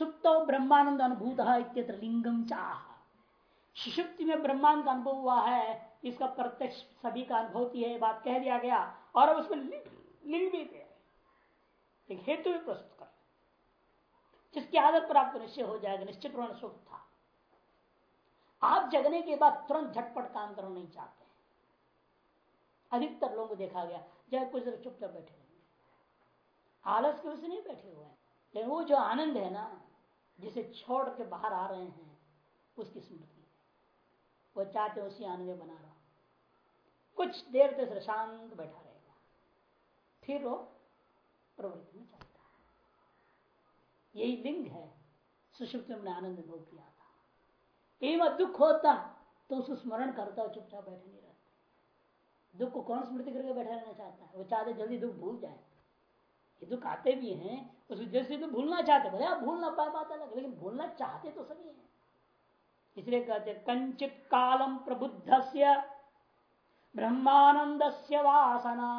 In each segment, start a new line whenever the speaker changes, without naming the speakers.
सुप्तो ब्रह्मानंद अनुभूत इत्यत्र लिंगम चाह। सुषुप्ति में ब्रह्मांड का अनुभव हुआ है, इसका प्रत्यक्ष सभी का अनुभूति है बात कह दिया गया, और अब उसमें लिंग भी दे एक हेतु भी प्रस्तुत कर। जिसके आधार पर आपको निश्चय हो जाएगा, निश्चित रूप सुख था। आप जगने के बाद तुरंत झटपट काम करना नहीं चाहते अधिकतर लोगों को देखा गया जब कुछ देर चुपचाप बैठे आलस के वजह से नहीं बैठे हुए हैं। लेकिन वो जो आनंद है ना जिसे छोड़ के बाहर आ रहे हैं, उसकी स्मृति। वो चाहते उसी आनंद बना रहा। कुछ देर तक शांत बैठा रहेगा। फिर वो प्रवृत्ति में चलता है। यही लिंग है। सुषुप्त में आनंद अनुभव किया था। एवं दुख होता तो उसको स्मरण करता चुपचाप बैठे नहीं रहते। दुख को कौन स्मृति करके बैठा रहना चाहता है? वो चाहते जल्दी दुख भूल जाए। ये दुख आते भी हैं उसको जैसे तो भूलना चाहते भले आप भूल ना पाए बात अलग लेकिन भूलना चाहते तो सभी हैं। इसलिए कहते कंचित कालम प्रबुद्ध से ब्रह्मानंद से वासना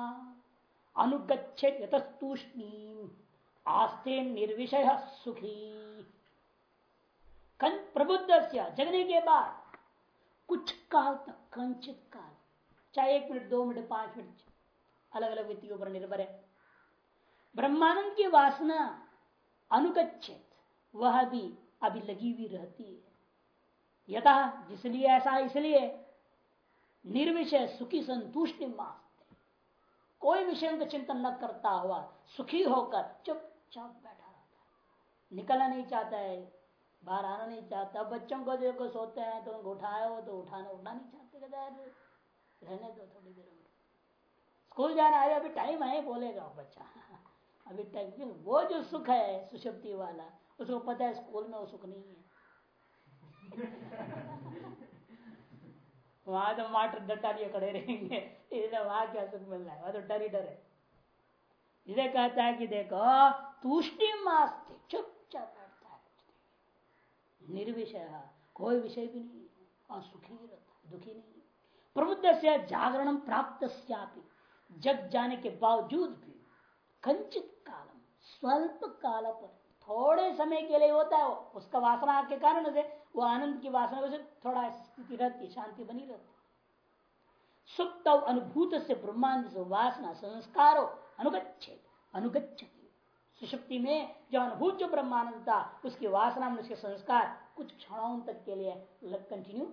अनुगछेत आस्ते निर्विषय सुखी। प्रबुद्ध से जगने के बाद, कुछ काल तक, कंचित काल, चाहे एक मिनट, दो मिनट, पाँच मिनट अलग अलग व्यक्तियों पर निर्भर है। ब्रह्मानंद की वासना अनुगछित वह भी अभी लगी हुई रहती है। यथा जिसलिए ऐसा इसलिए निर्विषय सुखी संतुष्टि मास्ते कोई विषय का चिंतन न करता हुआ सुखी होकर चुपचाप बैठा रहता है। निकलना नहीं चाहता है, बाहर आना नहीं चाहता। बच्चों को देखो, सोते हैं तो उनको उठाए हो तो उठाना, उठना नहीं चाहते रहने दो थोड़ी देर स्कूल जाना है, अभी टाइम है, बोलेगा बच्चा। अभी टाइम वो जो सुख है सुशक्ति वाला, उसको पता है स्कूल में वो सुख नहीं है। वहाँ तो माटर डटा लिए खड़े रहेंगे। इधर वहाँ क्या सुख मिल रहा है? वहाँ तो डर ही डर है। इसे कहता है कि देखो, तुष्टि मास्ते, चुपचाप बैठता है। निर्विषय, कोई विषय भी नहीं और सुखी ही रहता है दुखी नहीं प्रबुद्ध से जागरण प्राप्त जग जाने के बावजूद भी कंचित कालम, स्वल्प काल पर, थोड़े समय के लिए होता है वो, उसका वासना के कारण से, वो आनंद की वासना से थोड़ा स्थिति रहती, शांति बनी रहती। सुप्त अनुभूत से ब्रह्मांड से वासना, संस्कारो अनुगछे अनुगछति सुषुप्ति में जो अनुभूत, जो ब्रह्मानंद था, उसकी वासना में उसके संस्कार कुछ क्षणों तक के लिए कंटिन्यू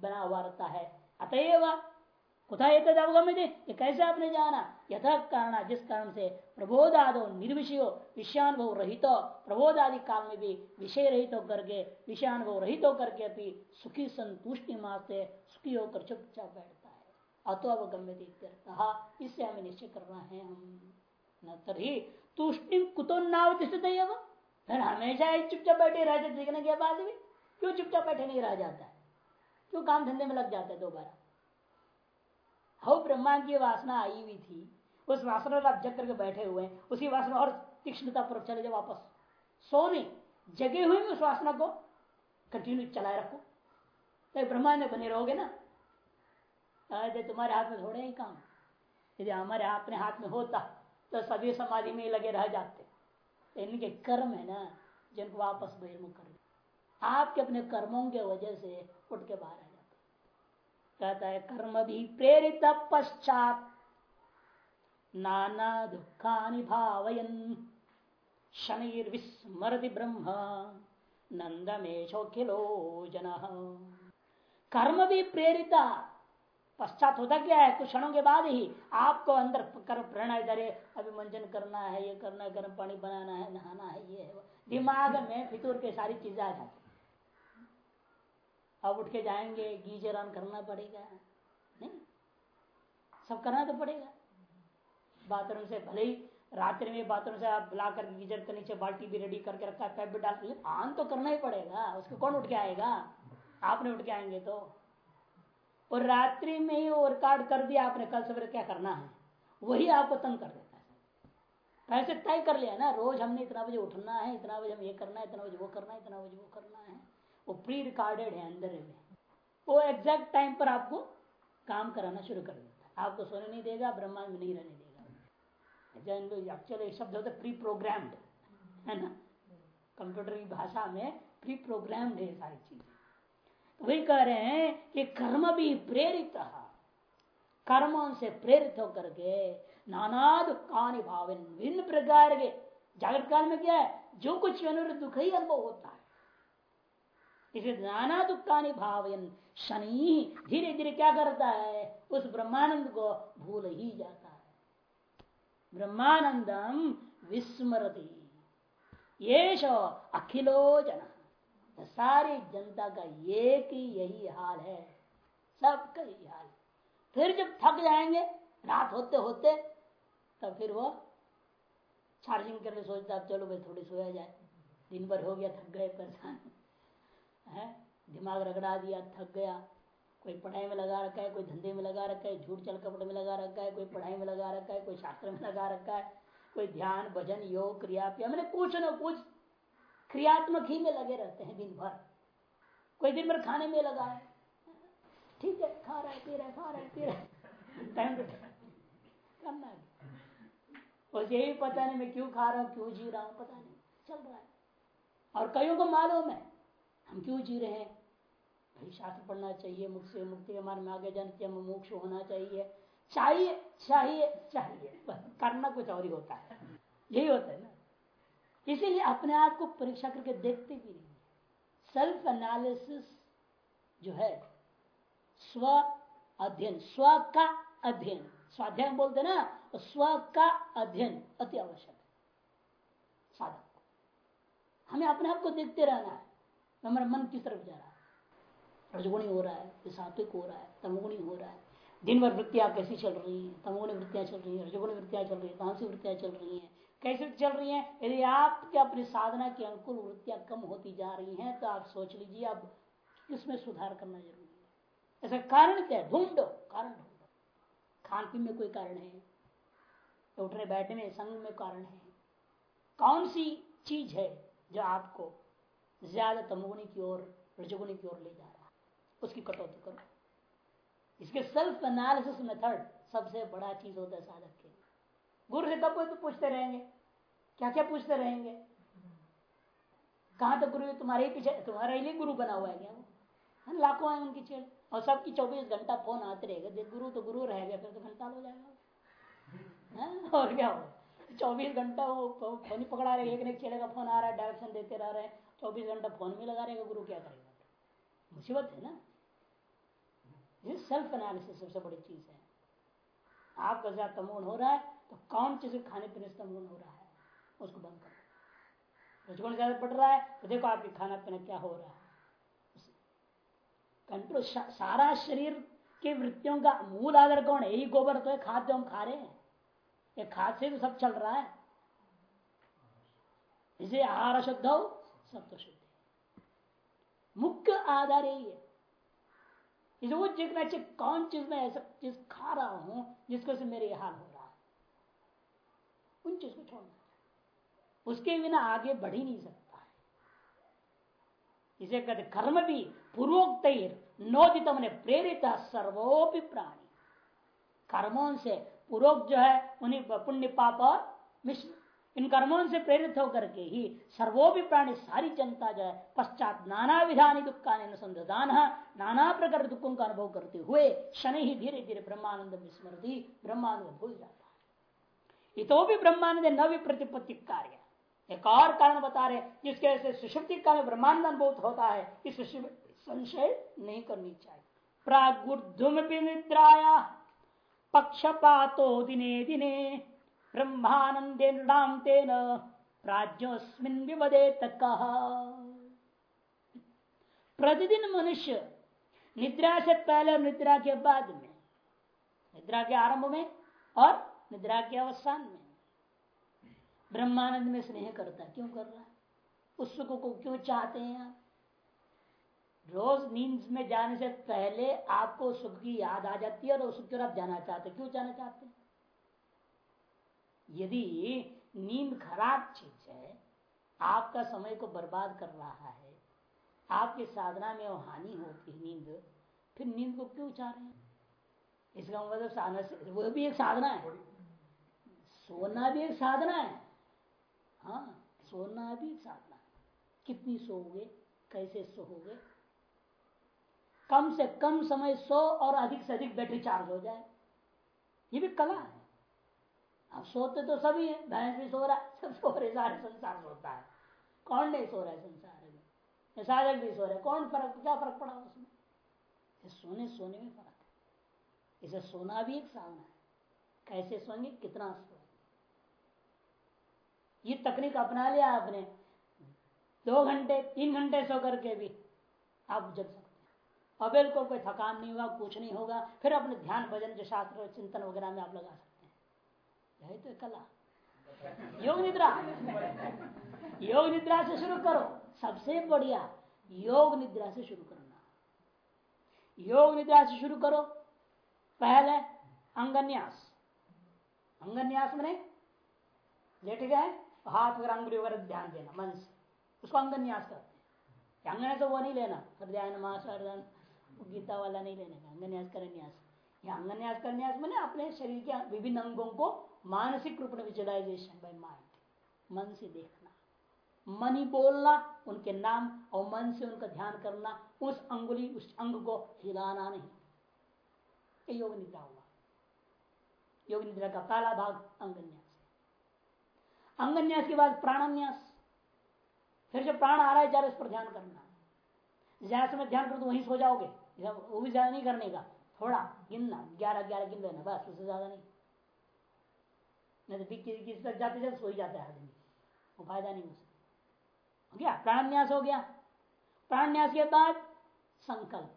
बना हुआ रहता है। अतएव कुथा तद अवगम्य ये कैसे आपने जाना? यथा कारण, जिस कारण से प्रबोध आदो निर्विषयो, विषयानुभव रहित प्रबोध आदि काल में भी विषय रहित होकर के विषयानुभव रहित होकर के भी सुखी संतुष्टि मात्र सुखी होकर चुपचाप बैठता है। अतो अवगम्य कहा इससे हमें निश्चय करना है हम। न तरी तुष्टि कुतो नावतिष्ठित फिर हमेशा चुपचाप बैठे रह जाते, देखने के बाद भी क्यों चुपचाप बैठे नहीं रह जाता? है क्यों काम धंधे में लग जाता है दोबारा? हो ब्रह्मांड की वासना आई हुई थी। उस वासना आप जग करके बैठे हुए उसी वासना और तीक्ष्णता पर चले जाए वापस। सोने जगे हुए उस वासना को कंटिन्यू चलाए रखो। तो ब्रह्मांड में बने रहोगे ना अरे तुम्हारे हाथ में थोड़े ही काम। यदि हमारे अपने हाथ में होता तो सभी समाधि में लगे रह जाते। इनके कर्म है ना, जिनको वापस बहिर्मुख कर आपके अपने कर्मों के वजह से उठ के बाहर कहता है, कर्म भी प्रेरित पश्चात नाना दुखा भावयन। शनिर ब्रह्म नंदमेशोखिलो जन। कर्म भी प्रेरित पश्चात होता क्या है? कुछ क्षणों के बाद ही आपको अंदर कर्म प्रेरणा करे अभी मंजन करना है, ये करना है गर्म पानी बनाना है, नहाना है, ये है। दिमाग में फितूर के सारी चीज़ें आ जाती अब उठ के जाएँगे, गीजर ऑन करना पड़ेगा। नहीं, सब करना तो पड़ेगा। बाथरूम से भले ही रात्रि में बाथरूम से आप ला कर गीजर के नीचे बाल्टी भी रेडी करके रखा है पैप भी डाल ऑन तो करना ही पड़ेगा। उसको कौन उठ के आएगा? आपने उठ के आएँगे तो। और रात्रि में ही वो रिकॉर्ड कर दिया आपने कल सवेरे क्या करना है? वही आपको तंग कर देता है। पैसे तय कर लिया ना, रोज हमने इतना बजे उठना है, इतना बजे हम ये करना है, इतना बजे वो करना है, इतना बजे वो करना है। वो प्री रिकॉर्डेड है अंदर में। वो एग्जैक्ट टाइम पर आपको काम कराना शुरू कर देता है। आपको सोने नहीं देगा, ब्रह्मांड में नहीं रहने देगा। एक्चुअली शब्द होता है प्री प्रोग्राम्ड है ना? कंप्यूटर की भाषा में प्री प्रोग्राम्ड है सारी चीज़ें। तो वही कह रहे हैं कि कर्म भी प्रेरित कर्मों से प्रेरित होकर के नाना दुखानि भाव भिन्न प्रकार के, जागृत काल में क्या है? जो कुछ अनुरुद्ध दुख ही अनुभव होता है। इसे नाना दुखानि भावयन शनि धीरे धीरे क्या करता है? उस ब्रह्मानंद को भूल ही जाता है। ब्रह्मानंदम विस्मृति ये अखिलो जन। सारी जनता का एक ही यही हाल है। सबका यही हाल फिर जब थक जाएँगे, रात होते होते तब फिर वो चार्जिंग करके सोचता चलो भाई, थोड़ी सोया जाए। दिन भर हो गया, थक गए, परेशान है? दिमाग रगड़ा दिया, थक गया। कोई पढ़ाई में लगा रखा है, कोई धंधे में लगा रखा है, झूठ चल कपड़े में लगा रखा है, कोई पढ़ाई में लगा रखा है, कोई शास्त्र में लगा रखा है, कोई ध्यान, भजन, योग, क्रिया मैंने कुछ न कुछ क्रियात्मक ही में लगे रहते हैं दिन भर कोई दिन भर खाने में लगा है। ठीक है, खा रहा पी रहा खा रहा पी रहा टाइम टू टाइम करना है बस यही पता नहीं मैं क्यों खा रहा हूँ, क्यों जी रहा हूँ, पता नहीं। चल रहा है। और कईयों को मालूम है हम क्यों जी रहे हैं? भाई, शास्त्र पढ़ना चाहिए से मुक्ति के मार्ग में आगे जाने चाहिए मोक्ष होना चाहिए। चाहिए चाहिए चाहिए। करना कुछ और ही होता है। यही होता है ना। इसीलिए अपने आप को परीक्षा करके देखते भी नहीं। सेल्फ एनालिसिस जो है, स्व अध्ययन, स्व का अध्ययन। स्वाध्याय बोलते ना, स्व का अध्ययन अति आवश्यक है। साधक हमें अपने आप को देखते रहना है। हमारा मन किस तरफ़ जा रहा है? रजगुणी हो रहा है, सात्विक हो रहा है, तमगुणी हो रहा है। दिन भर वृत्तियाँ कैसी चल रही हैं? तमगुणी वृत्तियाँ चल रही हैं रजगुणी वृत्तियाँ चल रही है तांसी वृत्तियाँ चल रही हैं। कैसे चल रही हैं? यदि आपके अपनी साधना की अनुकूल वृत्तियाँ कम होती जा रही हैं तो आप सोच लीजिए, अब इसमें सुधार करना ज़रूरी है। ऐसा कारण क्या है? ढूंढो, कारण ढूंढो। खान पीन में कोई कारण है? उठने बैठने, संग में कारण है? कौन सी चीज़ है जो आपको ज़्यादा तमगुणी की ओर रजगुणी की ओर ले जा रहा है। उसकी कटौती करो। इसके सेल्फ एनालिसिस मेथड सबसे बड़ा चीज़ होता है साधक के गुरु से कब तो पूछते रहेंगे। क्या क्या पूछते रहेंगे? कहा तो गुरु तुम्हारे ही पीछे तुम्हारे लिए गुरु बना हुआ है क्या वो? हाँ, लाखों है उनकी चेड़ और सबकी चौबीस घंटा फ़ोन आते रहेगा गुरु तो गुरु रहेगा फिर तो घंटा हो जाएगा। हाँ, और क्या हो? चौबीस घंटा वो फ़ोन ही पकड़ा रहे एक चेले का फ़ोन आ रहा है डायरेक्शन देते रह रहे हैं। चौबीस घंटा फ़ोन में लगा रहेगा, गुरु क्या करेगा? मुसीबत है ना? ये सेल्फ एनालिसिस सबसे बड़ी चीज़ है। आपका ज़्यादा तमोन हो रहा है तो कौन चीज़ खाने पीने से तमोन हो रहा है? उसको बंद करो। रजगुण ज़्यादा बढ़ रहा है तो देखो आपके खाना पीना क्या हो रहा है। कंट्रोल सारा शरीर के वृत्तियों का मूल आधार कौन है? यही गोबर तो है खाद्य हम खा रहे हैं। ये खाद से तो सब चल रहा है। इसे आहार शुद्ध सब तो मुख्य आधार यही है इसे वो देखना चाहिए कौन चीज़ में ऐसा चीज़ खा रहा हूँ जिसको से मेरे हाल हो रहा है उन चीज़ को छोड़ना उसके बिना आगे बढ़ ही नहीं सकता है इसे कहते कर्म भी पूर्वोक्त नोदित ने प्रेरित सर्वोपि प्राणी कर्मों से पूर्वोक्त जो है उन्हीं पुण्य पाप और मिश्र इन कर्मों से प्रेरित होकर के ही सर्वोपि प्राणी सारी जनता जो है, पश्चात नाना विधानी दुखा अनुसंधान नाना प्रकार दुखों का अनुभव करते हुए शनि ही धीरे धीरे ब्रह्मानंद विस्मृति ब्रह्मानंद भूल जाता है। इतो भी ब्रह्मानंद नवी प्रतिपत्ति कार्य। एक और कारण बता रहे जिसके वजह से सुषुप्ति काल में ब्रह्मांड अनुभूत होता है, इस संशय नहीं करनी चाहिए। प्रागुर्धुम निद्राया पक्षपातो दिने दिने ब्रह्मानंदे तेन प्राज्योस्मिन विवदे तक प्रतिदिन मनुष्य निद्रा से पहले और निद्रा के बाद में निद्रा के आरंभ में और निद्रा के अवसान में। ब्रह्मानंद में स्नेह करता क्यों कर रहा है? उस सुख को क्यों चाहते हैं आप? रोज नींद में जाने से पहले आपको सुख की याद आ जाती है और उस सुख की ओर आप जाना चाहते क्यों जाना चाहते हैं? यदि नींद खराब चीज़ है, आपका समय को बर्बाद कर रहा है, आपकी साधना में हानि होती है नींद, फिर नींद को क्यों चाह रहे हैं? इसका मतलब साधना से, वो भी एक साधना है। सोना भी एक साधना है। हाँ सोना भी एक साधना है। कितनी सोओगे, कैसे सोओगे? कम से कम समय सो और अधिक से अधिक बैटरी चार्ज हो जाए। ये भी कला है। अब सोते तो सभी है, भैंस भी सो रहा है, सब सो रहे, सारे संसार सोता है। कौन नहीं सो रहा है संसार में? साधक भी सो रहे, कौन फ़र्क, क्या फ़र्क पड़ा उसमें? सोने सोने में फ़र्क है। इसे सोना भी एक साधना है। कैसे सोएँगे? कितना सोएँगे? ये तकनीक अपना लिया आपने। दो घंटे, तीन घंटे सो करके भी आप जग सकते हैं। अबेल को कोई थकान नहीं होगा कुछ नहीं होगा, फिर अपने ध्यान, भजन, जो शास्त्र, चिंतन वगैरह में आप लगा सकते हैं तो कला योग निद्रा योग निद्रा से शुरू करो सबसे बढ़िया योग निद्रा से शुरू करना योग निद्रा से शुरू करो पहले अंगन्यास अंगन्यास में लेट गए हाथ वगैरह अंगुली वगैरह ध्यान देना मन से उसको अंगन्यास करते हैं अंगन तो वो नहीं लेना हृदय नमास गीता वाला नहीं लेने अंगन्यास करन्यास या अंगन्यास करन्यास मैंने अपने शरीर के विभिन्न अंगों को मानसिक रूप में विजुअलाइजेशन बाय माइंड मन से देखना। मन ही बोलना, उनके नाम और मन से उनका ध्यान करना, उस अंगुली, उस अंग को हिलाना नहीं। योग निद्रा हुआ। योग निद्रा का पहला भाग अंगन्यास अंगन्यास के बाद प्राणान्यास। फिर जो प्राण आ रहा है जरा इस पर ध्यान करना। ज़्यादा समय ध्यान करो तो वहीं सो जाओगे। वो भी ज़्यादा नहीं करने का। थोड़ा गिनना, ग्यारह ग्यारह गिन लेना, बस, उससे ज़्यादा नहीं। नहीं तो किसी तक जाते जाते सो ही जाता है आदमी। वो फ़ायदा नहीं उससे हो गया? प्राणान्यास हो गया। प्राणान्यास के बाद संकल्प।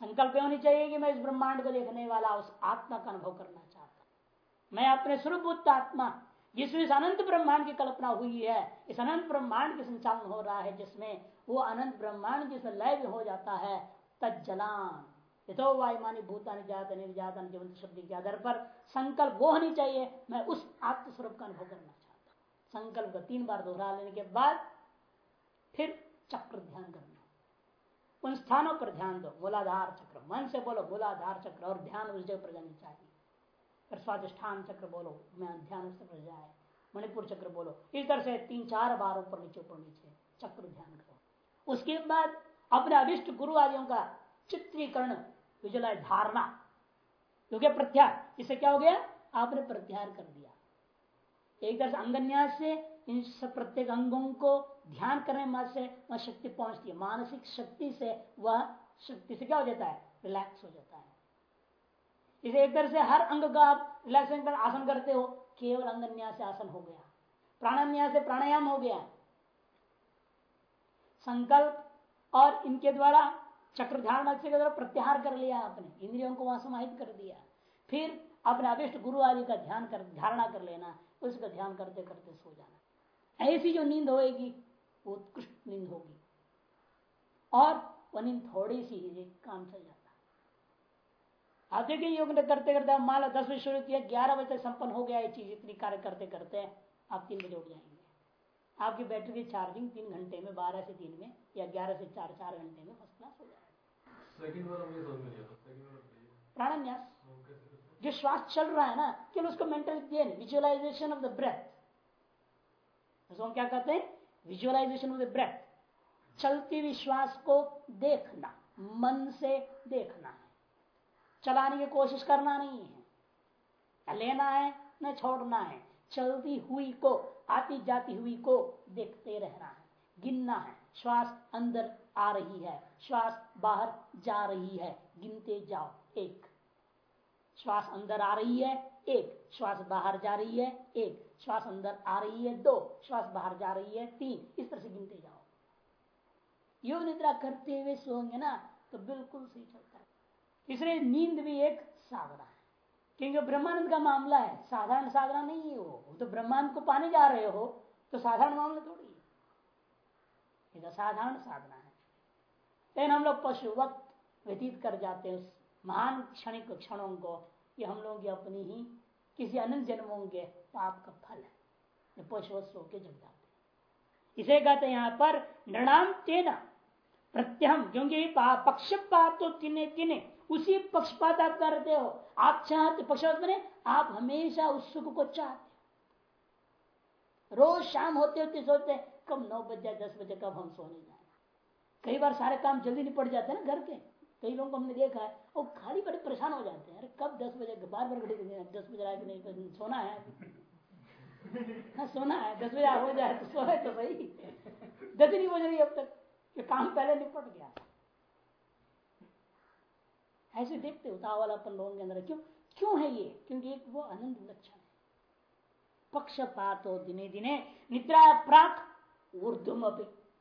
संकल्प होनी चाहिए कि मैं इस ब्रह्मांड को देखने वाला, उस आत्मा का अनुभव करना चाहता मैं अपने स्वरूप आत्मा जिसमें इस अनंत ब्रह्मांड की कल्पना हुई है, इस अनंत ब्रह्मांड के संचालन हो रहा है, जिसमें वो अनंत ब्रह्मांड जिसमें लय हो जाता है तजलान यथो वायुमानी भूतानी जात निर्जातन जीवन शब्द के आधार पर संकल्प वो होनी चाहिए। मैं उस आत्मस्वरूप का अनुभव करना चाहता हूँ। संकल्प को तीन बार दोहरा लेने के बाद फिर चक्र ध्यान करना। उन स्थानों पर ध्यान दो। मूलाधार चक्र। मन से बोलो मूलाधार चक्र। और ध्यान उस जगह पर जानी चाहिए। फिर स्वादिष्ठान चक्र बोलो, मैं ध्यान उस पर जाए। मणिपुर चक्र बोलो। इस तरह से तीन चार बार ऊपर नीचे ऊपर नीचे चक्र ध्यान करो। उसके बाद अपने अभिष्ट गुरु आदियों का चित्रीकरण विजुलाइज धारणा। क्योंकि प्रत्यार इससे क्या हो गया? आपने प्रत्याहार कर दिया। एक तरह से अंगन्यास से इन सब प्रत्येक अंगों को ध्यान करने में से वह शक्ति पहुँचती है। मानसिक शक्ति से वह शक्ति से क्या हो जाता है? रिलैक्स हो जाता है। इसे एक तरह से हर अंग का आप रिलैक्सेशन पर आसन करते हो, केवल अंगन्यास से आसन हो गया। प्राणान्यास से प्राणायाम हो गया। संकल्प और इनके द्वारा चक्र ध्यान के द्वारा प्रत्याहार कर लिया आपने, इंद्रियों को वहाँ समाहित कर दिया। फिर अपने अभिष्ट गुरु आदि का ध्यान कर, धारणा कर लेना, उसका ध्यान करते करते सो जाना। ऐसी जो नींद होएगी, वो उत्कृष्ट नींद होगी। और वह नींद थोड़ी सी ही काम चल जाता। आप देखिए योग करते करते मान लो दस बजे शुरू किया, ग्यारह बजे तक संपन्न हो गया, ये चीज़ इतनी कार्य करते करते, आप तीन बजे उठ जाएँगे। आपकी बैटरी की चार्जिंग तीन घंटे में बारह से तीन में या ग्यारह से चार चार घंटे में फ़र्स्ट क्लास हो जाएगा प्राणान्यास। जो श्वास चल रहा है ना केवल उसको mental visualization of the breath उसको हम क्या कहते हैं? विजुअलाइजेशन ऑफ़ द ब्रेथ चलती विश्वास को देखना मन से देखना है। चलाने की कोशिश करना नहीं है। लेना है न छोड़ना है। चलती हुई को आती जाती हुई को देखते रहना है। गिनना है। श्वास अंदर आ रही है। श्वास बाहर जा रही है। गिनते जाओ। एक। श्वास अंदर आ रही है। एक। श्वास बाहर जा रही है। एक। श्वास अंदर आ रही है। दो। श्वास बाहर जा रही है। तीन। इस तरह से गिनते जाओ। योग निद्रा करते हुए सोएँगे ना तो बिल्कुल सही चलता है। इसलिए नींद भी एक साधना है। क्योंकि ब्रह्मानंद का मामला है। साधारण साधना नहीं है वो। तो ब्रह्मांड को पाने जा रहे हो तो साधारण मामला थोड़ी है। तो साधारण साधना है। लेकिन हम लोग पशुवत व्यतीत कर जाते हैं उस महान क्षणिक क्षणों को। ये हम लोगों की अपनी ही, किसी अनंत जन्मों के पाप का फल है। पशु सो के जग जाते इसे कहते यहाँ पर नृणाम तेना प्रत्यहम, क्योंकि पक्षपात तो तिने तिने, उसी पक्षपात आप करते हो। आप चाहते पक्षपात बने, आप हमेशा उस सुख को चाहते रोज शाम होते होते सोचते कब नौ बज जाए, दस बजे, कब हम सोने जाए। कई बार सारे काम जल्दी निपट जाते हैं ना घर के। कई लोगों को हमने देखा है, वो खाली बड़े परेशान हो जाते हैं। अरे कब दस बजे, बार बार घड़ी दस बजे आए कि नहीं सोना है। हाँ सोना है, दस बजे हो जाए तो सोना तो सही। दस नहीं बज रही अब तक। ये काम पहले निपट गया। ऐसे देखते उतावल अपन लोगों के अंदर क्यों? क्यों है ये? क्योंकि एक वो आनंद लक्षण है। पक्षपात दिने दिने, निद्रा प्राक ऊर्धम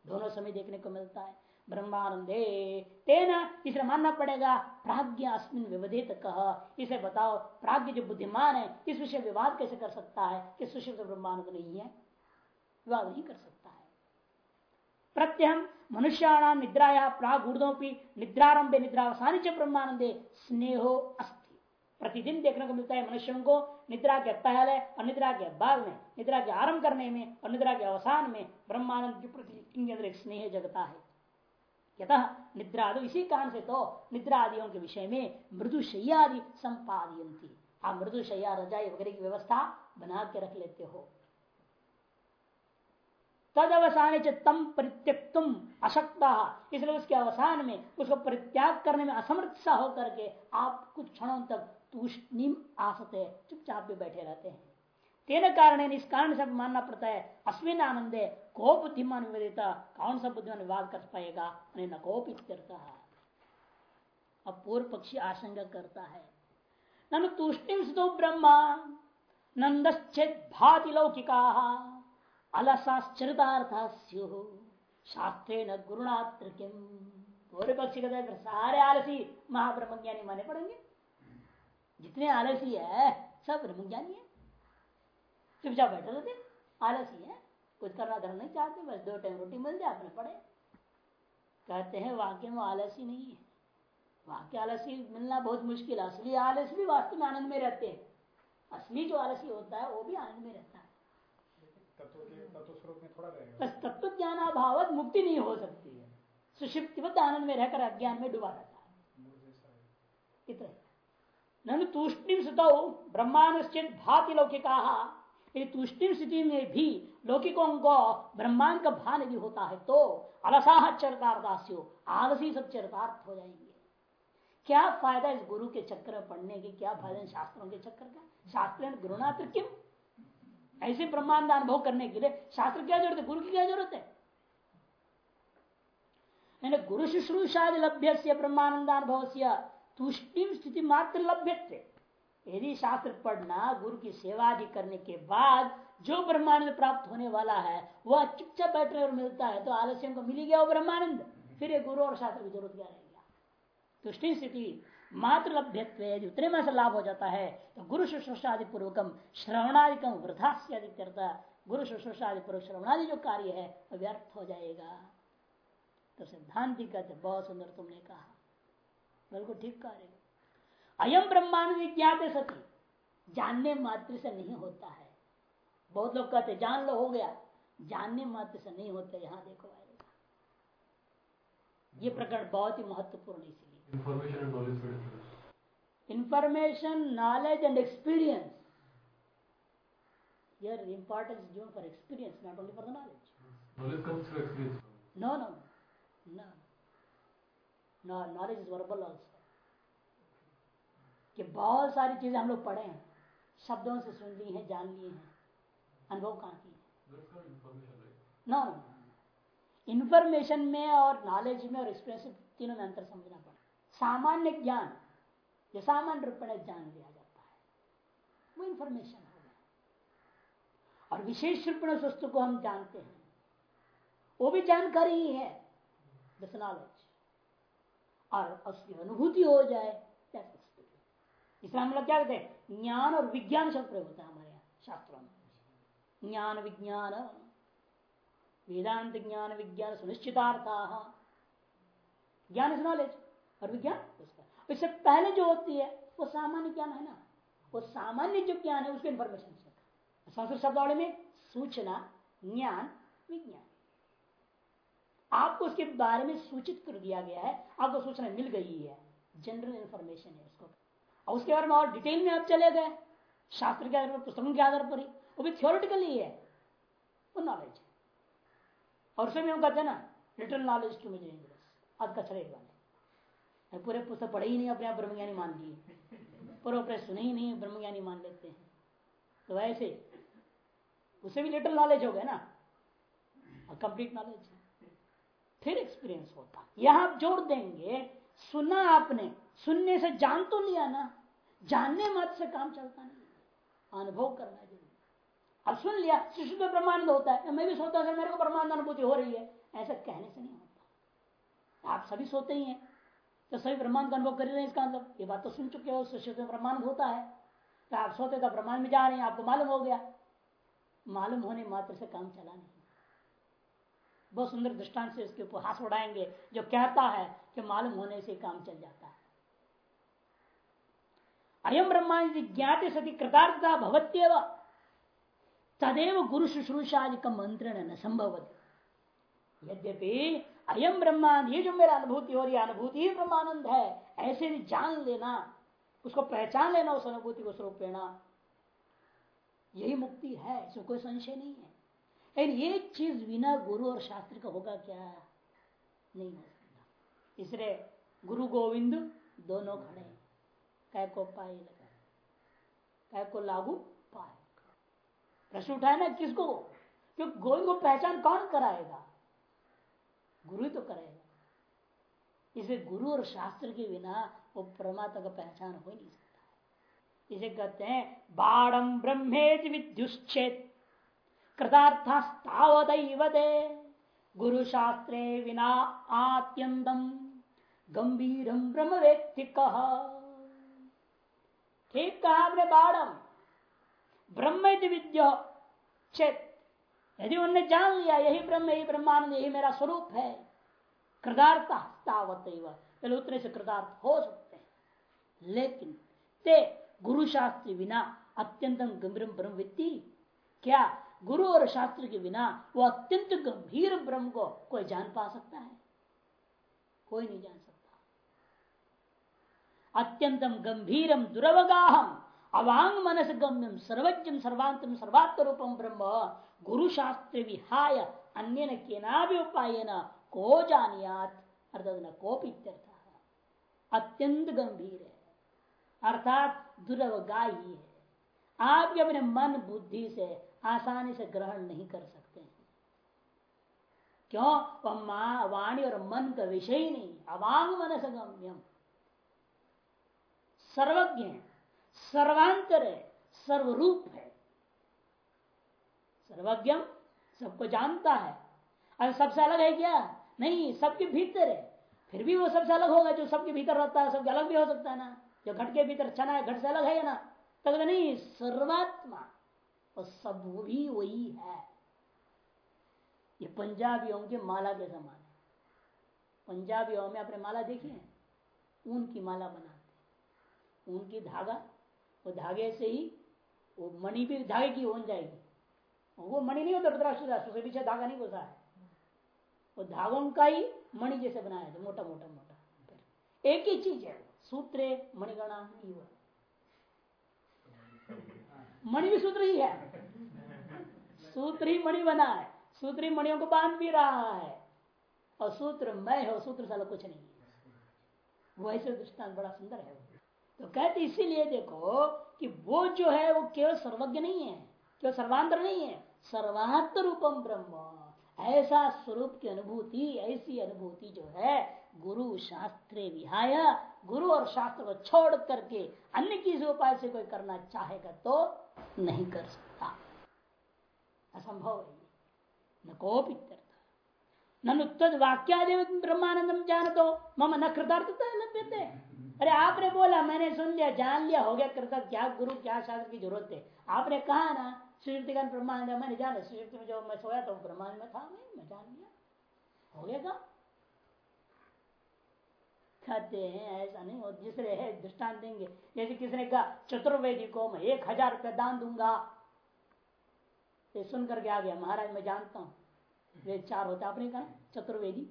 दोनों समय देखने को मिलता है। ब्रह्मानंदे तेना इसे मानना पड़ेगा प्राज्ञ अस्मिन विवधित कह इसे बताओ प्राज्ञ जो बुद्धिमान है, इस विषय विवाद कैसे कर सकता है? कि सुशिव ब्रह्मानंद नहीं है। विवाद नहीं कर सकता है। प्रत्यम मनुष्याणाम निद्राया प्राग ऊर्धोपी निद्रारंभे निद्रावसानी च ब्रह्मानंदे स्नेहो अस्ति। प्रतिदिन देखने को मिलता है मनुष्यों को निद्रा के पहले और निद्रा के बाद में निद्रा के आरंभ करने में और निद्रा के अवसान में ब्रह्मानंद के प्रति इनके अंदर एक स्नेह जगता है। यतः निद्रा इसी कारण से तो निद्रा आदियों के विषय में मृदु शैया आदि संपादयंती आप मृदु शैया रजाई वगैरह की व्यवस्था बना के रख लेते हो। तद अवसान तम परित्यक्तुम अशक्ता। इसलिए उसके अवसान में, उसको परित्याग करने में असमर्थ सा होकर के आप कुछ क्षणों तक तूष्णिम आसते चुपचाप भी बैठे रहते हैं। तेन कारण इस कारण से मानना पड़ता है अश्विन आनंदे को बुद्धिमान विवेदिता, कौन सा बुद्धिमान विवाद कर पाएगा उन्हें न कोप अब पूर्व पक्षी आशंका करता है, ननु तूष्णिम ब्रह्मा नंदश्चेत भाति लौकिका। अलसाश्चरितार्था शास्त्रे न गुरुणात्र किम पक्षी कहते हैं सारे आलसी महाब्रह्मज्ञानी माने पड़ेंगे जितने आलसी है सब ब्रह्मज्ञानी है चुपचाप बैठे रहते आलसी है कुछ करना धर्म नहीं चाहते बस दो टाइम रोटी मिल जाए अपने पड़े कहते हैं वाक्य में आलसी नहीं है वाक्य आलसी मिलना बहुत मुश्किल है असली आलसी भी वास्तव में आनंद में रहते हैं असली जो आलसी होता है वो भी आनंद में रहता है बस तत्व ज्ञान अभाव मुक्ति नहीं हो सकती है। सुषिप्तिबद्ध आनंद में रहकर अज्ञान में डूबा रहता है। ननु तूष्णिम सुतौ भाति लौकिका। तूष्णिम स्थिति में भी लौकिकों को ब्रह्मांड का भान यदि होता है तो अलसाह चरतार्थास्यो आलसी सब चरतार्थ हो जाएँगे। क्या फ़ायदा इस गुरु के चक्कर पढ़ने के क्या फ़ायदा शास्त्रों के चक्र का? शास्त्र गुरुनाथ किम? ऐसे ब्रह्मांड अनुभव करने के लिए शास्त्र क्या ज़रूरत है? गुरु की क्या ज़रूरत है? गुरु शुश्रूषादि लभ्य से ब्रह्मानंदानुभव से तुष्टिम स्थिति मात्र लभ्य यदि शास्त्र पढ़ना गुरु की सेवा आदि करने के बाद जो ब्रह्मानंद प्राप्त होने वाला है, वह चुपचाप बैठने और मिलता है तो आलस्य को मिली गया वो ब्रह्मानंद। फिर ये गुरु और शास्त्र की ज़रूरत क्या रहेगा तुष्टि स्थिति मात्र लभ्यत्व में से लाभ हो जाता है तो गुरु शुश्रूषादि पूर्वकम श्रवणादिकम वृद्धास्यता गुरु शुश्रूषादि पूर्वक श्रवणादि जो कार्य है, वह व्यर्थ हो जाएगा। तो सिद्धांति कहते बहुत सुंदर तुमने कहा। बिल्कुल ठीक कार्य अयम ब्रह्मांड विज्ञात सती, जानने मात्र से नहीं होता है। बहुत लोग कहते जान लो, हो गया। जानने मात्र से नहीं होता, यहाँ देखो आएगा। ये प्रकरण बहुत ही महत्वपूर्ण इसलिए। Information knowledge and experience your importance given for experience not only for the
knowledge knowledge comes from
experience no no no knowledge is verbal also कि बहुत सारी चीज़ें हम लोग पढ़े हैं। शब्दों से सुन ली हैं जान ली हैं। अनुभव कहाँ की इंफॉर्मेशन में और नॉलेज में और एक्सपीरियंस तीनों में अंतर समझना पड़ता है। सामान्य ज्ञान जो सामान्य रूप में जान लिया जाता है। वो इंफॉर्मेशन हो गया। और विशेष रूप में वस्तु को हम जानते हैं। वो भी जानकारी ही है नॉलेज और उसकी अनुभूति हो जाए इसलिए हम लोग क्या कहते हैं? ज्ञान और विज्ञान शब्द प्रयोग होता है हमारे यहाँ, शास्त्रों में। ज्ञान विज्ञान, वेदांत ज्ञान विज्ञान, सुनिश्चितार्थ। ज्ञान इज़ नॉलेज और विज्ञान उसका। इससे पहले जो होती है, वो सामान्य ज्ञान है ना? वो सामान्य जो ज्ञान है, उसके इंफॉर्मेशन संस्कृत शब्दावली में सूचना, ज्ञान, विज्ञान। आपको उसके बारे में सूचित कर दिया गया है, आपको सूचना मिल गई है। जनरल इंफॉर्मेशन है उसको। और उसके बारे में और डिटेल में आप चले गए। शास्त्र के आधार पर, पुस्तकों के आधार पर ही। वो भी थियोरिटिकल ही है। वो नॉलेज और उसमें हम कहते हैं ना लिटल नॉलेज टू मुझे इंग्लिश अब कचरे वाले पूरे पुस्तक पढ़े ही नहीं, अपने आप ब्रह्मज्ञानी मान लिए। पूरे पूरे सुने ही नहीं, ब्रह्मज्ञानी मान लेते हैं। तो वैसे उसे भी लिटल नॉलेज हो गया ना। और कंप्लीट नॉलेज फिर एक्सपीरियंस होता। यहाँ आप जोड़ देंगे, सुना आपने, सुनने से जान तो लिया ना। जानने मत से काम चलता नहीं। अनुभव करना ज़रूरी अब सुन लिया शिशु तो ब्रह्मानंद होता है। मैं भी सोता मेरे को ब्रह्मानंद अनुभूति हो रही है। ऐसा कहने से नहीं होता। आप सभी सोते ही हैं। तो सभी ब्रह्मांड का अनुभव कर रहे हैं इसका मतलब। ये बात तो सुन चुके हो शिशु में ब्रह्मांड होता है। तो आप सोते तो ब्रह्मांड में जा रहे हैं, आपको मालूम हो गया। मालूम होने मात्र से काम चला नहीं। बहुत सुंदर दृष्टांत से इसके उपहास उड़ाएँगे। जो कहता है कि मालूम होने से काम चल जाता है। अयम ब्रह्मांड ज्ञात सती कृतार्थता भवत्यव। तदेव गुरु शुश्रूषादि का मंत्रण न संभव यद्यपि अयम ब्रह्मांड ये जो मेरा अनुभूति हो रही अनुभूति ही ब्रह्मानंद है। ऐसे भी जान लेना, उसको पहचान लेना उस अनुभूति को स्वरूप लेना, यही मुक्ति है, इसमें कोई संशय नहीं है। लेकिन ये चीज़ बिना गुरु और शास्त्र का होगा क्या? नहीं हो सकता। इसलिए गुरु गोविंद दोनों खड़े कह को पाए लगा? कह को लागू पाए प्रश्न उठाए ना किसको? क्योंकि गोविंद को पहचान कौन कराएगा? गुरु ही तो करेगा। इसे गुरु और शास्त्र के बिना वो परमात्मा का पहचान हो ही नहीं सकता। इसे कहते हैं बाढ़ ब्रह्मेज विद्युश्चेत कृतार्थावदे गुरु शास्त्रे विना आत्यंतम गंभीर ब्रह्म व्यक्ति कह ठीक कहा आपने बाढ़ ब्रह्म विद्या चेत यदि उनने जान लिया, यही ब्रह्म, यही ब्रह्मानंद यही मेरा स्वरूप है कृदार्थ तावत पहले उतने से कृदार्थ हो सकते हैं। लेकिन ते गुरु शास्त्र बिना अत्यंत गंभीर ब्रह्म वित्ती। क्या गुरु और शास्त्र के बिना वो अत्यंत गंभीर ब्रह्म को कोई जान पा सकता है? कोई नहीं जान सकता। अत्यंतम गंभीरम दुरवगाहम, अवांग मनस गम्यम, सर्वज्ञम, सर्वांतम, सर्वात्म रूपम ब्रह्म। गुरु शास्त्र विहाय अन्य केना भी उपाय न को जानियात अर्थात न कोप अत्यंत गंभीर है। अर्थात दुर्वगाही है। आप अपने मन, बुद्धि से आसानी से ग्रहण नहीं कर सकते हैं। क्यों? वह वाणी और मन का विषय ही नहीं। अवांग मन गम्यम सर्वज्ञ है। सर्वांतर है। सर्वरूप है। सर्वज्ञ सबको जानता है। अरे सबसे अलग है क्या? नहीं, सबके भीतर है। फिर भी वो सबसे अलग होगा, जो सबके भीतर रहता है, सबके अलग भी हो सकता है ना। जो घट के भीतर चना है, घट से अलग है ना? तब नहीं, सर्वात्मा। और सब भी वही है। ये पंजाबियों के माला के समान है। पंजाबियों में अपने माला देखिए ऊन की माला बनाते ऊन की धागा, वो धागे से ही, वो मणि भी धागे की हो जाएगी। वो मणि नहीं होता राष्ट्र से, पीछे धागा नहीं घुसा है। वो धागों का ही मणि जैसे बनाया था मोटा मोटा मोटा। एक ही चीज़ है, सूत्र मणिगणा मणि भी सूत्र ही है। सूत्र ही मणि बना है। सूत्र ही मणियों को बाँध भी रहा है। और सूत्र मैं हो, सूत्र साल कुछ नहीं वो ऐसे दृष्टांत बड़ा सुंदर है। तो कहते इसीलिए देखो कि वो जो है, वो केवल सर्वज्ञ नहीं है, केवल सर्वांतर नहीं है। सर्वात्म रूपम ब्रह्म। ऐसा स्वरूप की अनुभूति, ऐसी अनुभूति जो है, गुरु शास्त्र विहाय, गुरु और शास्त्र को छोड़ करके अन्य किसी उपाय से कोई करना चाहेगा तो नहीं कर सकता। असंभव है न कोपी ननु तद वाक्यादेव ब्रह्मानंदम जान दो मम न कृतार्थता लभ्यते। अरे आपने बोला, मैंने सुन लिया, जान लिया, हो गया कृता क्या गुरु, क्या शास्त्र की ज़रूरत है? आपने कहा ना सृष्टि का ब्रह्मांड मैंने जाना सृष्टि में जो मैं सोया था ब्रह्मांड में था मैं मैं जान लिया हो गया कहते हैं ऐसा नहीं हो जिसने है दृष्टान देंगे जैसे किसी ने कहा चतुर्वेदी को मैं एक हज़ार रुपया दान दूँगा ये सुन करके आ गया महाराज मैं जानता हूँ वेद चार होता आपने कहा चतुर्वेदी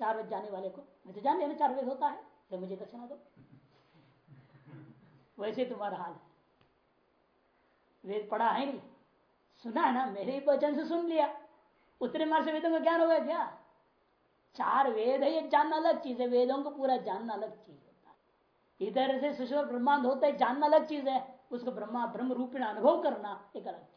चार वेद जाने वाले को मैं तो जान लेना चार वेद होता है तो मुझे दक्षिणा दो वैसे तुम्हारा हाल है। वेद पढ़ा है नहीं? सुना ना, मेरे वचन से सुन लिया। उतने मार्ग से वेदों का ज्ञान हो गया क्या? चार वेद है ये जानना अलग चीज़ है। वेदों को पूरा जानना अलग चीज़ होता है। इधर से सुशोर ब्रह्मांड होता है, जानना अलग चीज़ है। उसको ब्रह्मा, ब्रह्म रूप अनुभव करना एक अलग चीज़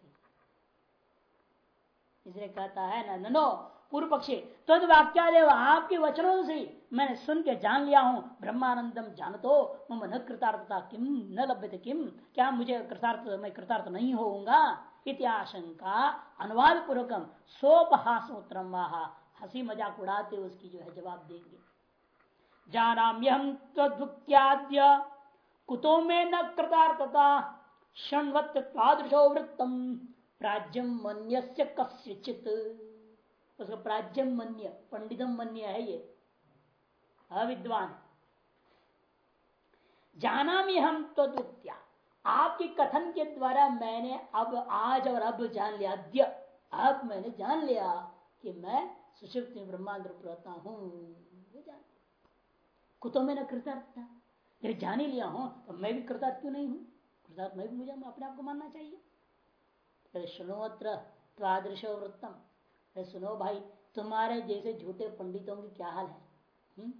इसलिए कहता है, ना ननो पूर्व पक्षी, तद वाक्यादेव आपके वचनों से मैंने सुन के जान लिया हूँ। ब्रह्मानंदम जानतो, मम न कृतार्थता किम न लभ्य किम क्या मुझे कृतार्थ, मैं कृतार्थ नहीं होऊँगा? इत्याशंका अनुवाद पूर्वकम सोपहास उत्तरम हँसी मज़ाक उड़ाते उसकी जो है जवाब देंगे। जानाम्यहम तद्भुक्त्याद्य कुतो में न कृतार्थता वृत्तम। प्राज्यम मन्य कस्यचित। उसको प्राज्यम मन्य पंडितम मन्य है ये। अविद्वान। जाना हम आपके कथन के द्वारा मैंने अब आज और अब जान लिया, अद्य अब मैंने जान लिया कि मैं सुषुप्त ब्रह्मांड रहता हूँ। कुतो में न कृतार्थ था। जब जान ही लिया हूँ तो मैं भी कृतार्थ क्यों नहीं हूँ? कृतार्थ मैं भी मुझे अपने आप को मानना चाहिए। सुनोत्र त्वादृश वृत्तम। सुनो भाई, तुम्हारे जैसे झूठे पंडितों की क्या हाल है? हम्म?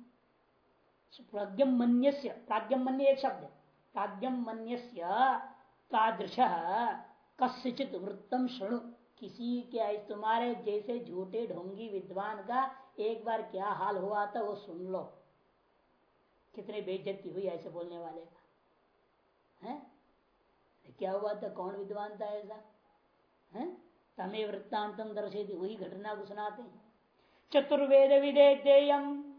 प्राज्ञम मन्य एक शब्द प्राज्ञम मन्य तादृश। कस्यचित वृत्तम शुणु। किसी के तुम्हारे जैसे झूठे ढोंगी विद्वान का एक बार क्या हाल हुआ था वो सुन लो। कितनी बेइज्जती हुई ऐसे बोलने वाले का। है? क्या हुआ था? कौन विद्वान था ऐसा? है? तमे वृत्तांतम दर्शेती वही घटना को सुनाते हैं। चतुर्वेद विदेयम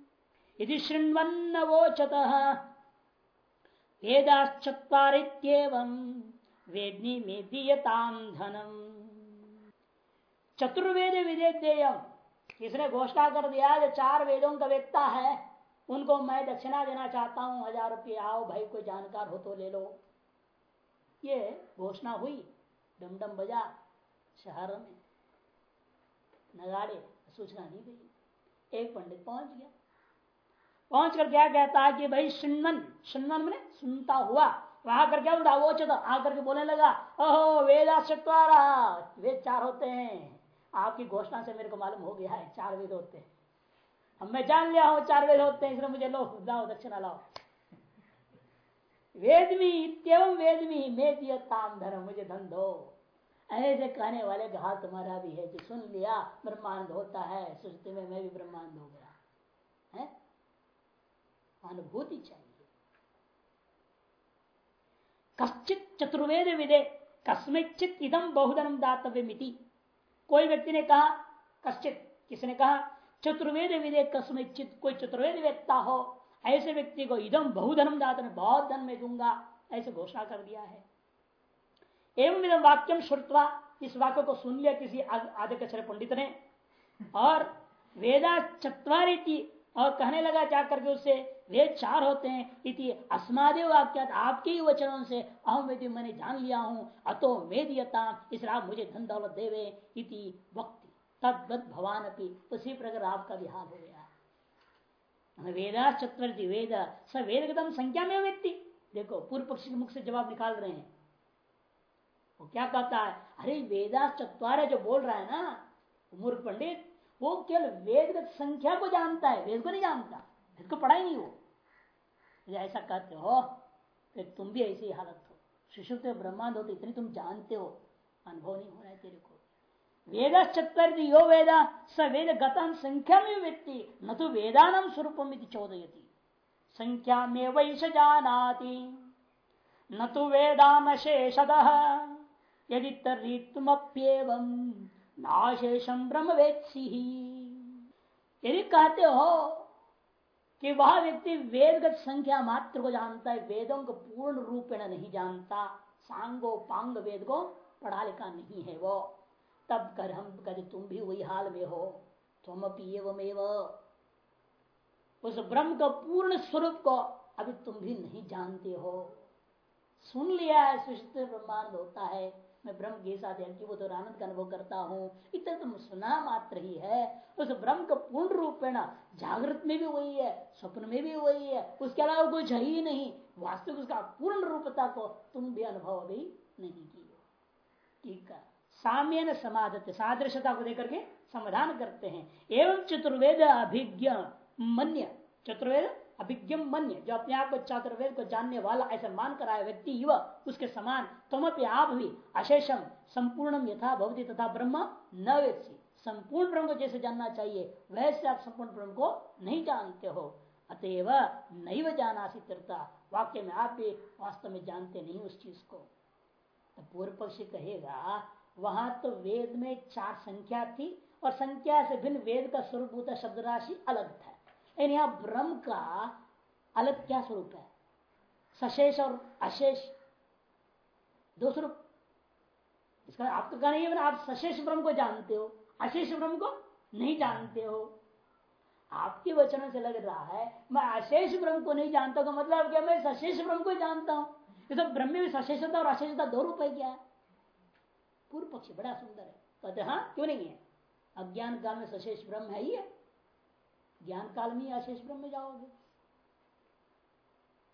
यदि शृण्वन्न वोचत। वेदाश्चत्वारित्येवं वेदनी में धनम। चतुर्वेद विदेयम इसने घोषणा कर दिया जो चार वेदों का व्यक्ता है, उनको मैं दक्षिणा देना चाहता हूँ। हज़ार रुपये आओ भाई, कोई जानकार हो तो ले लो। ये घोषणा हुई डमडम बजा शहर में। नगाड़े, सूचना नहीं गई। एक पंडित पहुँच गया। पहुँच कर क्या कहता है कि भाई सुनमन सुनमन मैंने सुनता हुआ। वहाँ कर क्या वो चलो आकर के बोलने लगा, ओहो, वेदा चतवारा वेद चार होते हैं। आपकी घोषणा से मेरे को मालूम हो गया है, चार वेद होते हैं। अब मैं जान लिया हूँ, चार वेद होते हैं, इसलिए मुझे लो लाओ दक्षिणा लाओ। वेदमी इतम वेदमी मे दिया ताम धर्म, मुझे धन दो। ऐसे कहने वाले का हाल तुम्हारा भी है जो सुन लिया, ब्रह्मांड होता है सुस्ती में मैं भी ब्रह्मांड हो गया। है? अनुभूति चाहिए। कश्चित चतुर्वेद विदे कस्मिचित इदम बहुधनम दातव्य मिति कोई व्यक्ति ने कहा, कश्चित किसने कहा चतुर्वेद विदे कस्मिचित कोई चतुर्वेद व्यक्ता हो, ऐसे व्यक्ति को इदम बहुधनम दात बहुत धन में दूँगा, ऐसे घोषणा कर दिया है। एवं इदम वाक्यम श्रुतवा इस वाक्य को सुन लिया किसी आदि कचरे पंडित ने। और वेदा चतवारी और कहने लगा जाकर के उससे वेद चार होते हैं, इति अस्मादे वाक्य आपके ही वचनों से अहम वेद मैंने जान लिया हूँ। अतो वेदियता इस राग मुझे धन दौलत देवे इति वक्ति। तद्वत भवान अपनी उसी प्रकार आपका भी हो गया। वेदा चतुर्थी वेद, स वेद संख्या में व्यक्ति। देखो, पूर्व पक्ष के मुख से जवाब निकाल रहे हैं। वो क्या कहता है? अरे वेदा चतवार जो बोल रहा है ना, मूर्ख पंडित वो केवल वेद संख्या को जानता है, वेद को नहीं जानता। वेद को पढ़ा ही नहीं वो। ऐसा कहते हो फिर तुम भी ऐसी हालत हो। शिशु तो ब्रह्मांड हो तो इतनी तुम जानते हो। अनुभव नहीं हो रहा है तेरे को। वेद चतर यो वेदा, स वेद गतम संख्या में व्यक्ति, न तो वेदान स्वरूपम चोदयती। संख्या में वैश जानाति, न तो वेदान शेषद यदि तर्री तुमप्येवं नाशेषम ब्रह्म वेत्सी यदि कहते हो कि वह व्यक्ति वेदगत संख्या मात्र को जानता है, वेदों को पूर्ण रूप में नहीं जानता सांगो पांग वेद को पढ़ा लिखा नहीं है वो, तब कर हम कभी तुम भी वही हाल में हो तुम अपी एवमेव। उस ब्रह्म का पूर्ण स्वरूप को अभी तुम भी नहीं जानते हो। सुन लिया है सृष्टि ब्रह्मांड होता है मैं ब्रह्म के साथ वो आनंद का अनुभव करता हूँ। इतना तुम सुना मात्र ही है। उस ब्रह्म का पूर्ण रूप है ना जागृत में भी वही है, स्वप्न में भी वही है। उसके अलावा कुछ है ही नहीं। वास्तविक उसका पूर्ण रूपता को तुम भी अनुभव अभी नहीं की ठीक है। साम्य न समाधत सादृशता को देकर के समाधान करते हैं। एवं चतुर्वेद अभिज्ञ, मन्य। चतुर्वेद? अभिज्ञम मन्य जो अपने आप को चतुर्वेद को जानने वाला, ऐसा मान कर आया व्यक्ति, युवा, उसके समान, तुम अपने आप भी अशेषम संपूर्णम यथा भवती तथा ब्रह्म न वेत्सी संपूर्ण ब्रह्म को जैसे जानना चाहिए, वैसे आप संपूर्ण ब्रह्म को नहीं जानते हो। अतएव नैव जाना तीर्था। वाक्य में आप भी वास्तव में जानते नहीं उस चीज़ को। तो पूर्व पक्षी कहेगा, वहाँ तो वेद में चार संख्या थी, और संख्या से भिन्न वेद का स्वरूप शब्द राशि अलग था। लेकिन यहाँ ब्रह्म का अलग क्या स्वरूप है? सशेष और अशेष। दो स्वरूप। इसका आपका कहना ये आप सशेष ब्रह्म को जानते हो, अशेष ब्रह्म को नहीं जानते हो। आपके वचनों से लग रहा है, मैं अशेष ब्रह्म को नहीं जानता हूँ मतलब क्या मैं सशेष ब्रह्म को जानता हूँ? ये तो ब्रह्म में सशेषता और अशेषता दो रूप है क्या? पूर्व पक्ष बड़ा सुंदर है। कहते हाँ क्यों नहीं है? अज्ञान काल में सशेष ब्रह्म है ही है। ज्ञान काल में अशेष ब्रह्म में जाओगे।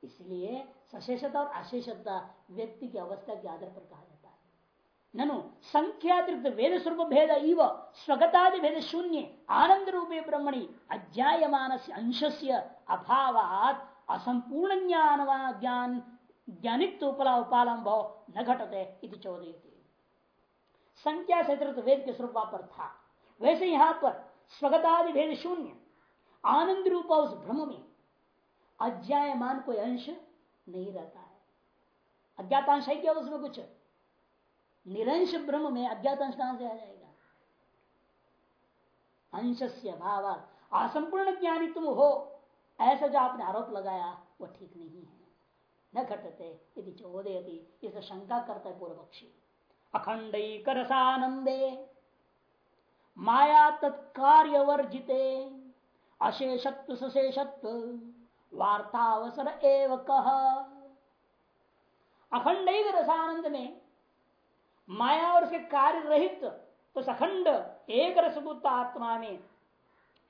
इसलिए सशेषता और अशेषता व्यक्ति की अवस्था के आधार पर कहा जाता है। ननु, संख्यातिरिक्त वेद स्वरूप भेद इव स्वगतादि भेद शून्य आनंद रूपे ब्रह्मणि अज्ञायमान अंश से अभाव असंपूर्ण ज्ञान ज्ञान ज्ञानित्व उपला उपालंभ न घटते चौदह संख्या से वेद के स्वरूप पर था। वैसे यहाँ पर स्वगतादि भेद शून्य आनंद रूपा उस भ्रम में अज्ञायमान कोई अंश नहीं रहता है। अज्ञातांश है क्या उसमें कुछ? निरंश ब्रह्म में अज्ञातांश कहाँ से आ जाएगा? अंश से भाव असंपूर्ण ज्ञानी तुम हो, ऐसा जो आपने आरोप लगाया, वो ठीक नहीं है। न घटते, यदि चोदयती इसे शंका करता है पूर्व पक्षी। अखंड रसानंदे माया तत्कार्य वर्जिते अशेषत्व सशेषत्व। वार्तावसर एव कह अखंड रसानंद में माया और उसके कार्य रहित तो अखंड एक रसभूत आत्मा में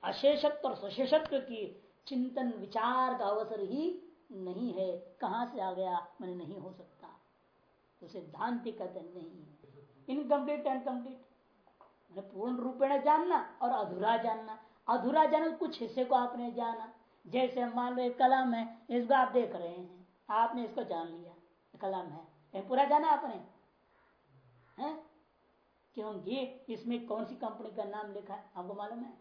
अशेषत्व और सशेषत्व की चिंतन विचार का अवसर ही नहीं है। कहाँ से आ गया? मैंने नहीं हो सकता। तो सिद्धांति कहते नहीं इनकम्प्लीट एंड कंप्लीट पूर्ण रूपेण जानना और अधूरा जानना। अधूरा जाना कुछ हिस्से को आपने जाना। जैसे मान लो कलम है, इसको आप देख रहे हैं। आपने इसको जान लिया। कलम है। पूरा जाना आपने? है? क्योंकि इसमें कौन सी कंपनी का नाम लिखा है? आपको मालूम है?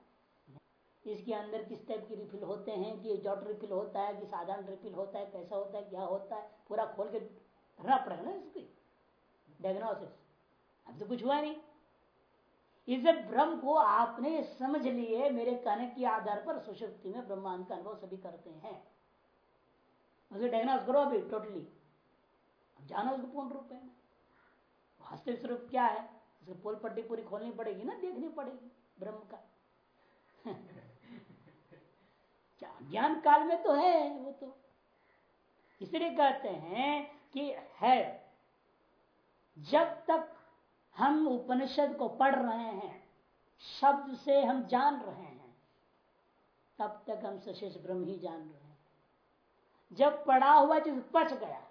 इसके अंदर किस टाइप की रिफिल होते हैं, कि जॉट रिफिल होता है, कि साधारण रिफिल होता है, कैसा होता है, क्या होता है? पूरा खोल के भरना पड़ेगा ना इसकी। डायग्नोसिस अब तो कुछ हुआ नहीं। इस ब्रह्म को आपने समझ लिए, मेरे कहने के आधार पर सुशक्ति में ब्रह्मांड का अनुभव सभी करते हैं। उसे डायग्नोस करो अभी टोटली जानो उसको पूर्ण रूप में। वास्तविक स्वरूप क्या है? उसकी पोल पट्टी पूरी खोलनी पड़ेगी ना, देखनी पड़ेगी ब्रह्म का। क्या ज्ञान काल में तो है वो तो। इसलिए कहते हैं कि है, जब तक हम उपनिषद को पढ़ रहे हैं, शब्द से हम जान रहे हैं, तब तक हम सशेष ब्रह्म ही जान रहे हैं। जब पढ़ा हुआ चीज़ पच गया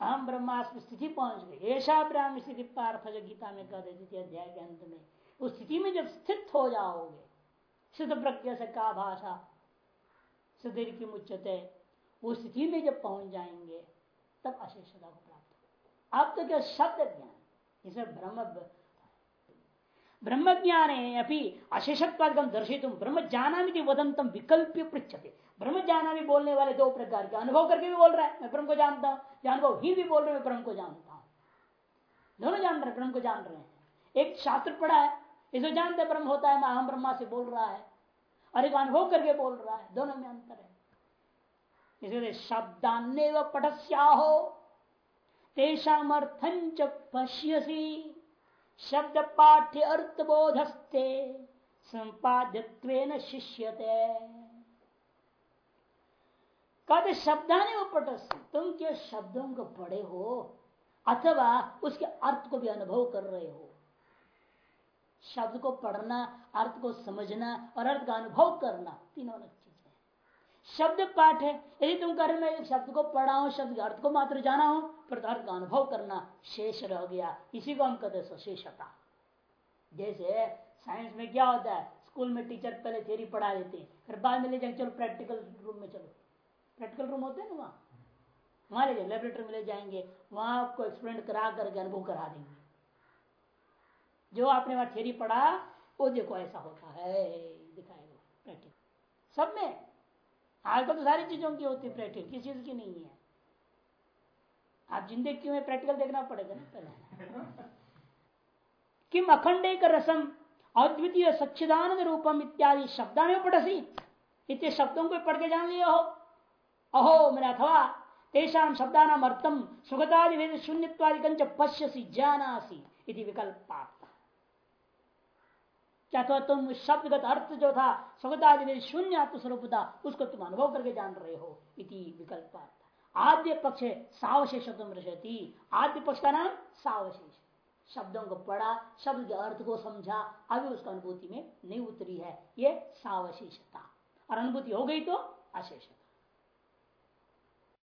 हम ब्रह्मास्म स्थिति पहुँच गए ऐसा ब्रह्म स्थिति पार्थ जो गीता में कह देती थी अध्याय के अंत में, उस स्थिति में जब स्थित हो जाओगे, सिद्ध प्रज्ञा से का भाषा सिद्धि की मुच्चते, उस स्थिति में जब पहुँच जाएँगे, तब अशेषता को प्राप्त अब तो क्या शब्द ज्ञान? इसे ब्रह्म ब्रह्म ज्ञान अभी अशेषत्वादम दर्शित ब्रह्म जाना भी वदंतम विकल्प पृछते ब्रह्म जाना भी बोलने वाले दो प्रकार के अनुभव करके भी बोल रहा है, मैं ब्रह्म को जानता हूँ अनुभव ही भी बोल रहे मैं ब्रह्म को जानता हूँ। दोनों जान रहे ब्रह्म को जान रहे हैं। एक शास्त्र पढ़ा है, इसे जानते ब्रह्म होता है, मैं अहम ब्रह्मा से बोल रहा है, और एक अनुभव करके बोल रहा है, दोनों में अंतर है। इसलिए शब्दान्य व पटस्या हो तेषामर्थं पश्यसी। शब्द पाठ्य अर्थ अर्थबोधस्ते संपाद्य शिष्यते। कहते शब्दाने उपट तुम क्या शब्दों को पढ़े हो? अथवा उसके अर्थ को भी अनुभव कर रहे हो? शब्द को पढ़ना, अर्थ को समझना और अर्थ का अनुभव करना, तीनों अलग चीज़ है। शब्द पाठ है, यदि तुम कर मैं शब्द को पढ़ा हूँ, शब्द अर्थ को मात्र जाना हूँ पर अर्थ का अनुभव करना शेष रह गया। इसी को हम कहते सशेषता। जैसे साइंस में क्या होता है? स्कूल में टीचर पहले थ्योरी पढ़ा देते हैं, फिर बाद में ले जाएँगे, चलो प्रैक्टिकल रूम में चलो। प्रैक्टिकल रूम होते हैं ना वहाँ? वहाँ ले जाएँगे लेबोरेटरी में ले जाएँगे, वहाँ आपको एक्सपेरिमेंट करा करके अनुभव करा देंगे। जो आपने वहाँ थ्योरी पढ़ा, वो देखो ऐसा होता है, दिखाएगा। प्रैक्टिकल सब में आजकल तो सारी चीज़ों की होती है प्रैक्टिकल किसी चीज़ की नहीं है। आप ज़िंदगी क्यों में प्रैक्टिकल देखना पड़ेगा ना पहले। किम अखंड रसम, अद्वितीय सच्चिदानंद रूपम इत्यादि में पटसी इतने शब्दों को पढ़ के जान लिया हो। अहो, मेरा अथवा तेषाम शब्दानाम अर्थम सुगतादि वेद शून्यवादिकंच पश्यसी, जानासी इति विकल्पार्थ क्या तो तुम शब्दगत अर्थ जो था सुगतादि वेद शून्य आत्मस्वरूप था उसको तुम अनुभव करके जान रहे हो इति विकल्पार्थ आद्य पक्ष सावशेष शब्द आद्य पक्ष का नाम सावशेष। शब्दों को पढ़ा, शब्द के अर्थ को समझा, अभी उसका अनुभूति में नहीं उतरी है। ये सावशेषता। और अनुभूति हो गई तो अशेषता